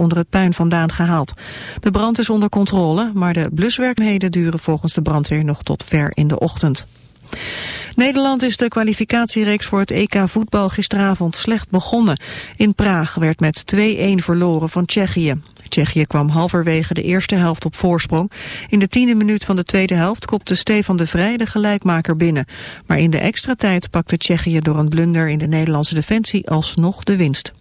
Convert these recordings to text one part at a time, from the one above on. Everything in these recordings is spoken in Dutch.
onder het puin vandaan gehaald. De brand is onder controle, maar de bluswerkzaamheden duren volgens de brandweer nog tot ver in de ochtend. Nederland is de kwalificatiereeks voor het EK voetbal gisteravond slecht begonnen. In Praag werd met 2-1 verloren van Tsjechië. Tsjechië kwam halverwege de eerste helft op voorsprong. In de tiende minuut van de tweede helft kopte Stefan de Vrij de gelijkmaker binnen. Maar in de extra tijd pakte Tsjechië door een blunder in de Nederlandse defensie alsnog de winst.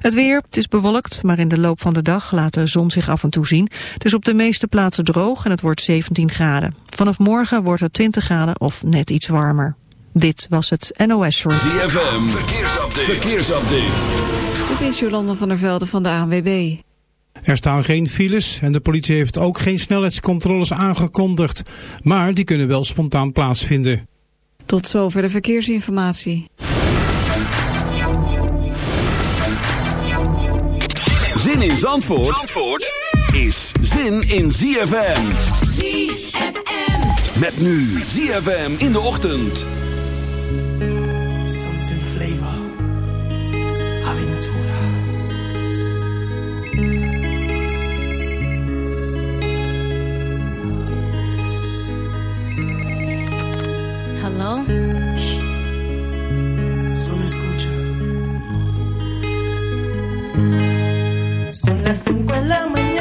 Het weer, het is bewolkt, maar in de loop van de dag laat de zon zich af en toe zien. Het is op de meeste plaatsen droog en het wordt 17 graden. Vanaf morgen wordt het 20 graden of net iets warmer. Dit was het NOS Short. ZFM, verkeersupdate. verkeersupdate. Dit is Jolanda van der Velde van de ANWB. Er staan geen files en de politie heeft ook geen snelheidscontroles aangekondigd. Maar die kunnen wel spontaan plaatsvinden. Tot zover de verkeersinformatie. Zin in Zandvoort, Zandvoort is zin in ZFM. ZFM. Met nu ZFM in de ochtend. Something flavor. Aventura. Hello? Son las 5 de la mañana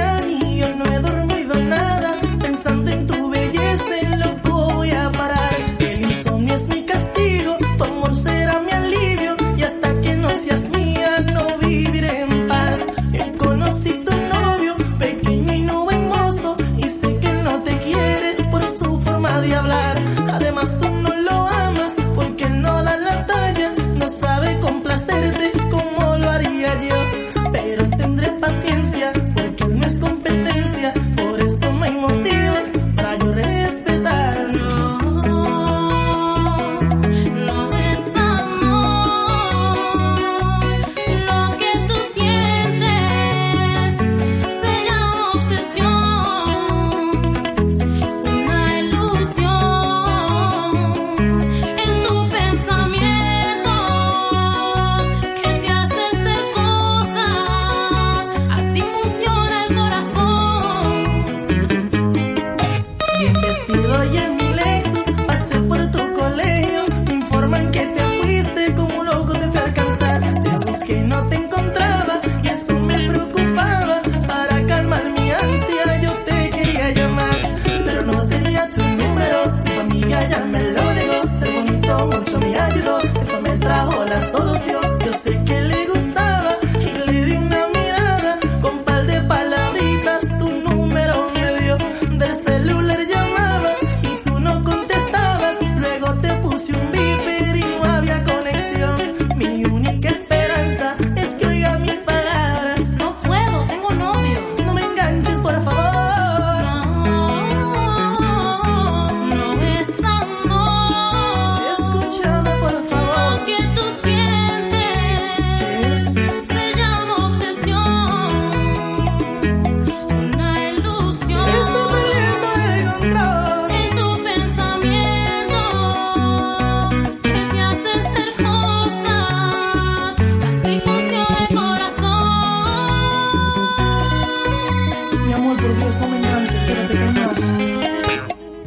por Dios, no me enganches, espérate que más.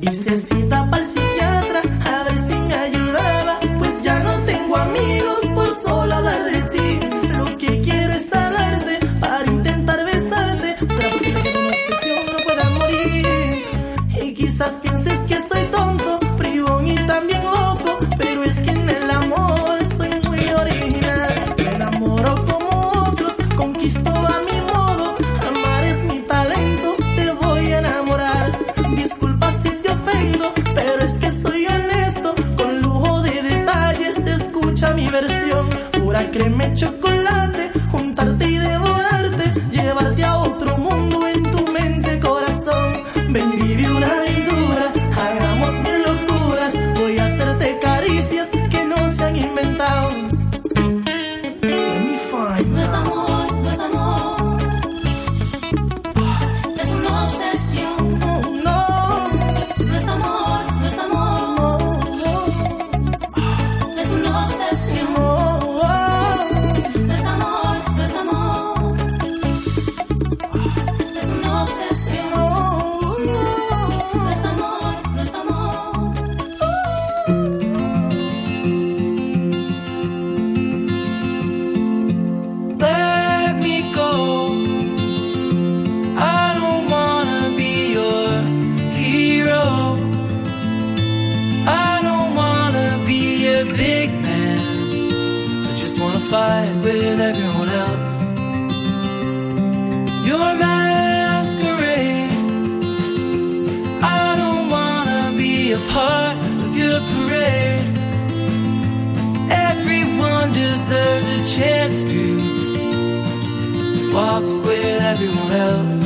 Hice cita afraid. Everyone deserves a chance to walk with everyone else.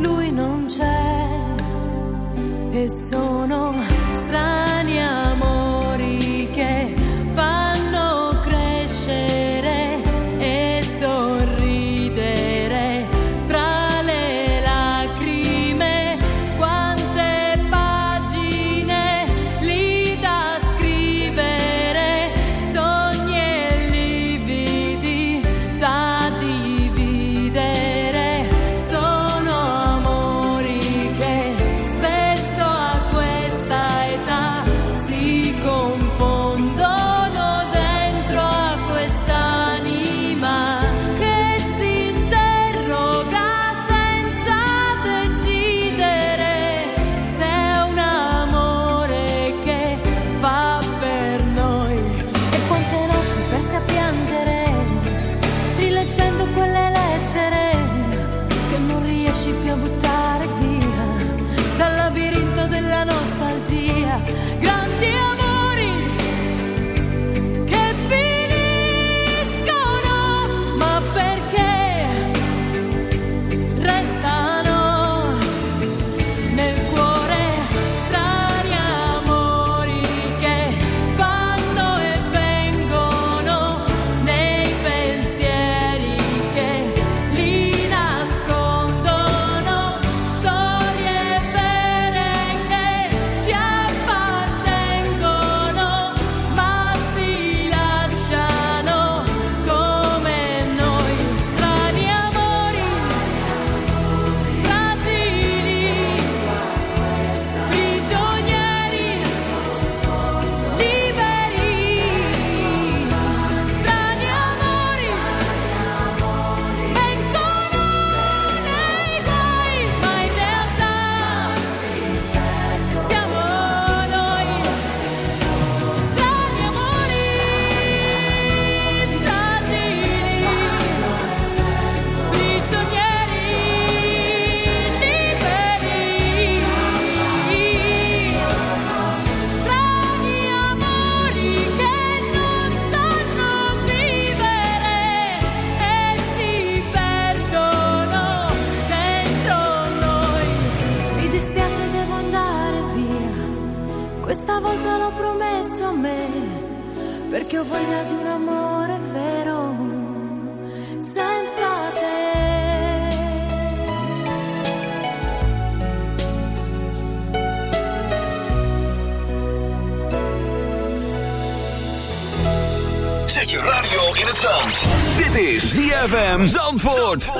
lui non c'è e sono strano. Zandvoort. Zandvoort.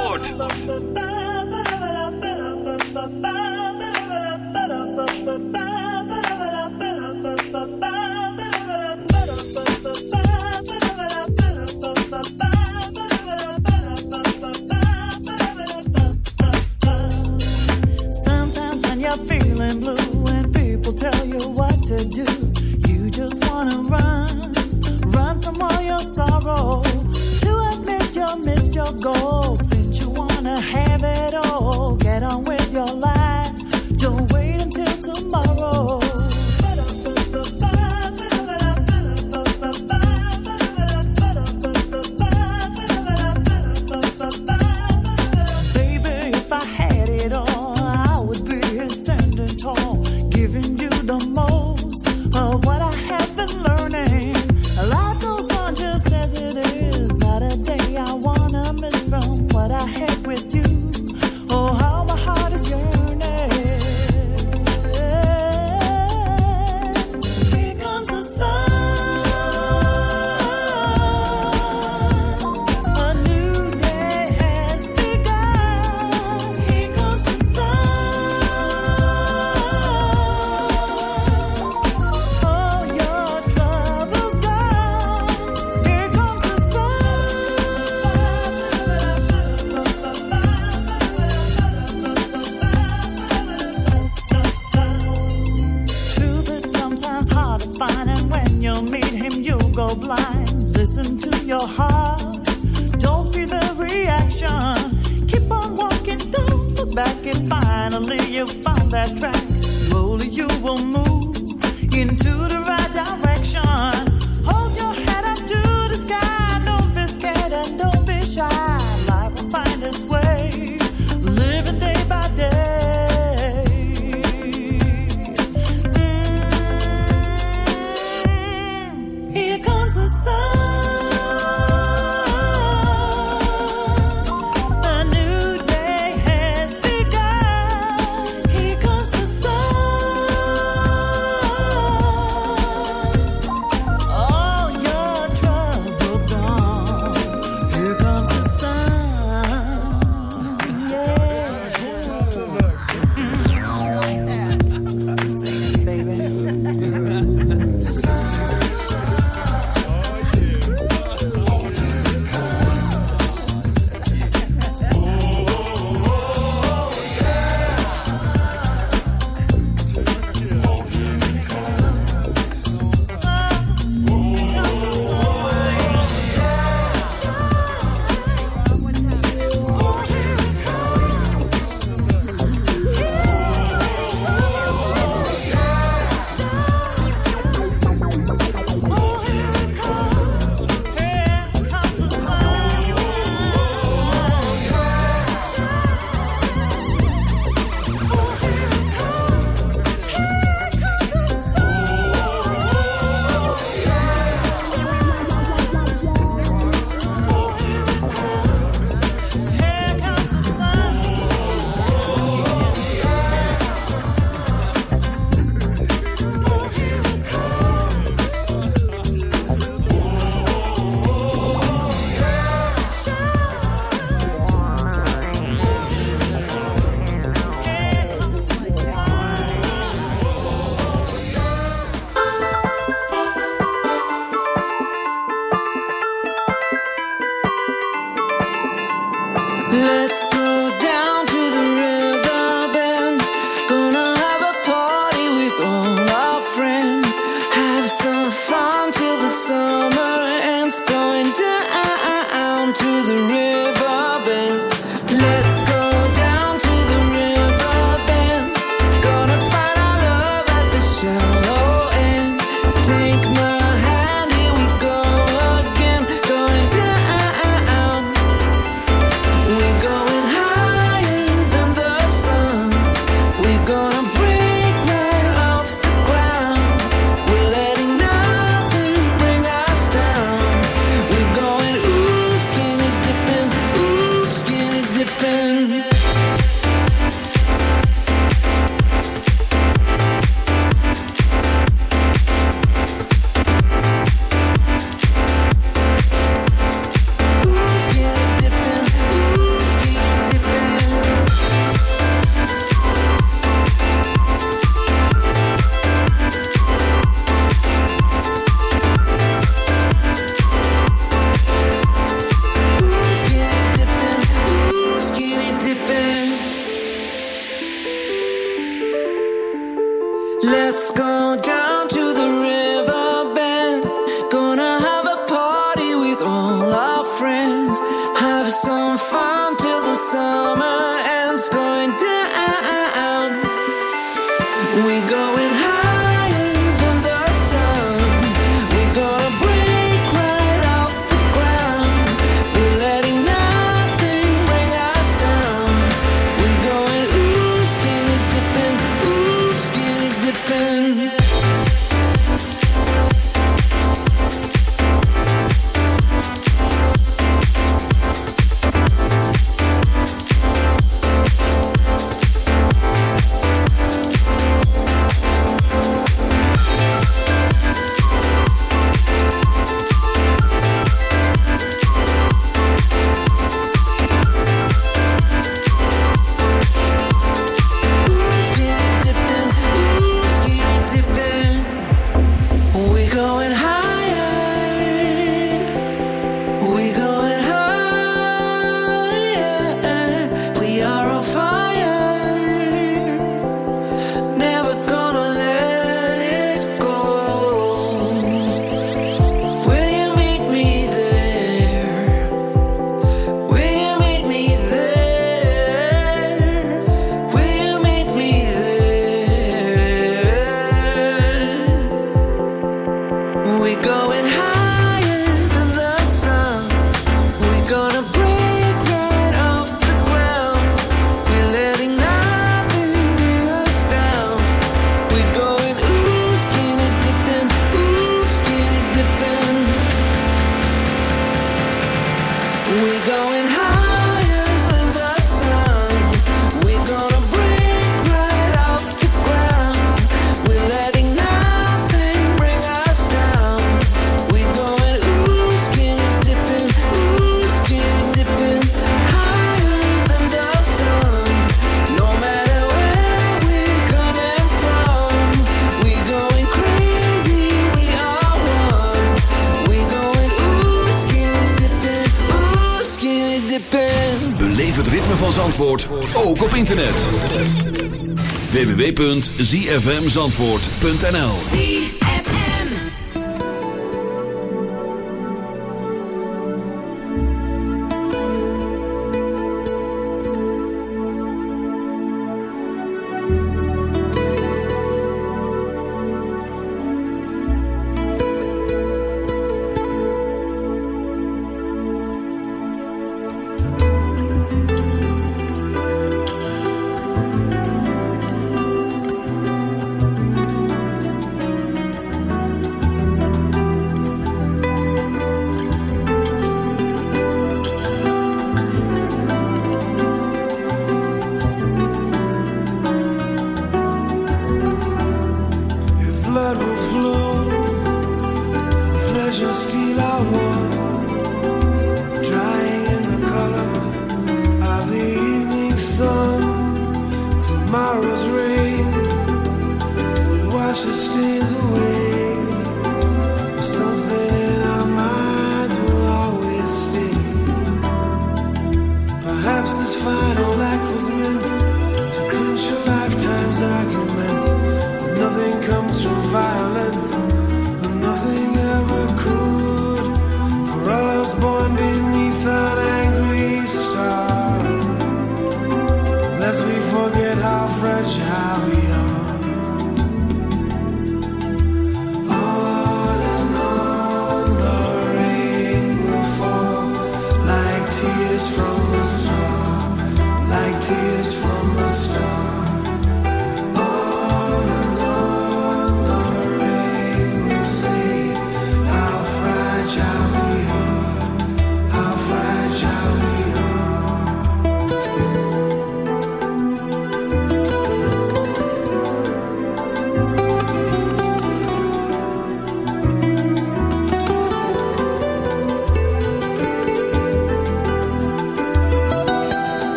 www.zfmzandvoort.nl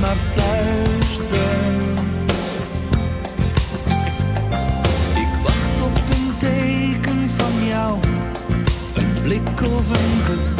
maar fluisteren. Ik wacht op een teken van jou, een blik of een gebaar.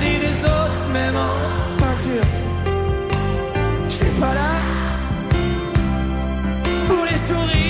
avis des autres, même en peinture. Je suis pas là pour les sourires.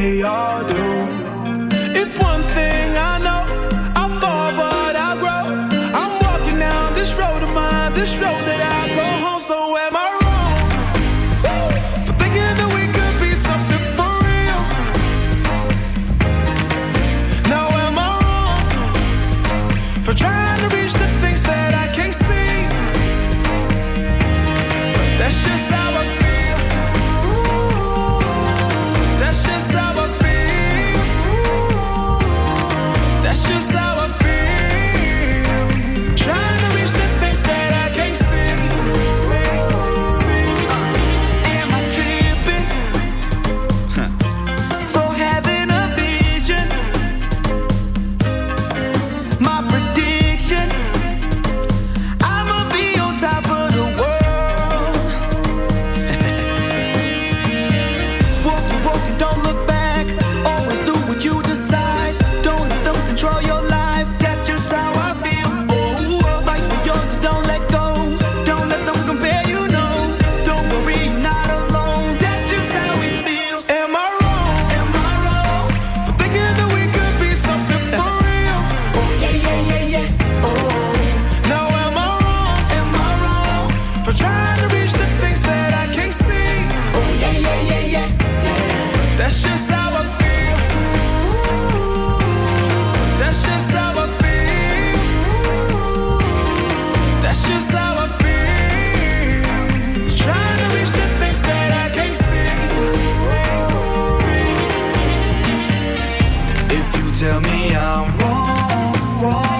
They all do. Tell me I'm wrong, wrong,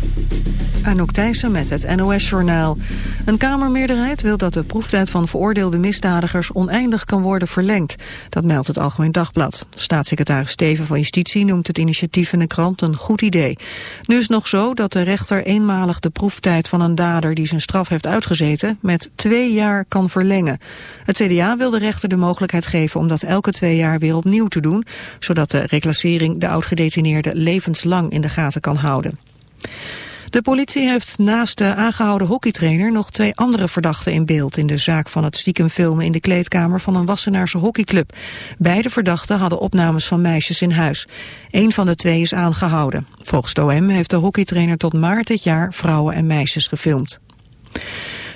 Anouk Thijssen met het NOS-journaal. Een Kamermeerderheid wil dat de proeftijd van veroordeelde misdadigers oneindig kan worden verlengd. Dat meldt het Algemeen Dagblad. Staatssecretaris Steven van Justitie noemt het initiatief in de krant een goed idee. Nu is het nog zo dat de rechter eenmalig de proeftijd van een dader die zijn straf heeft uitgezeten met twee jaar kan verlengen. Het CDA wil de rechter de mogelijkheid geven om dat elke twee jaar weer opnieuw te doen, zodat de reclassering de oud-gedetineerde levenslang in de gaten kan houden. De politie heeft naast de aangehouden hockeytrainer nog twee andere verdachten in beeld in de zaak van het stiekem filmen in de kleedkamer van een Wassenaarse hockeyclub. Beide verdachten hadden opnames van meisjes in huis. Eén van de twee is aangehouden. Volgens OM heeft de hockeytrainer tot maart dit jaar vrouwen en meisjes gefilmd.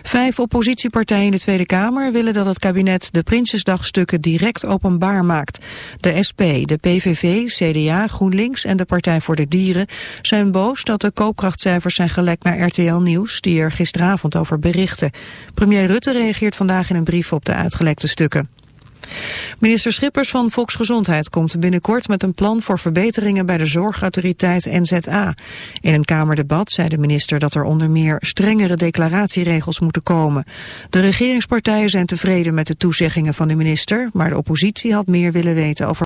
Vijf oppositiepartijen in de Tweede Kamer willen dat het kabinet de Prinsjesdagstukken direct openbaar maakt. De SP, de PVV, CDA, GroenLinks en de Partij voor de Dieren zijn boos dat de koopkrachtcijfers zijn gelekt naar RTL Nieuws, die er gisteravond over berichten. Premier Rutte reageert vandaag in een brief op de uitgelekte stukken. Minister Schippers van Volksgezondheid komt binnenkort met een plan voor verbeteringen bij de zorgautoriteit NZA. In een Kamerdebat zei de minister dat er onder meer strengere declaratieregels moeten komen. De regeringspartijen zijn tevreden met de toezeggingen van de minister, maar de oppositie had meer willen weten over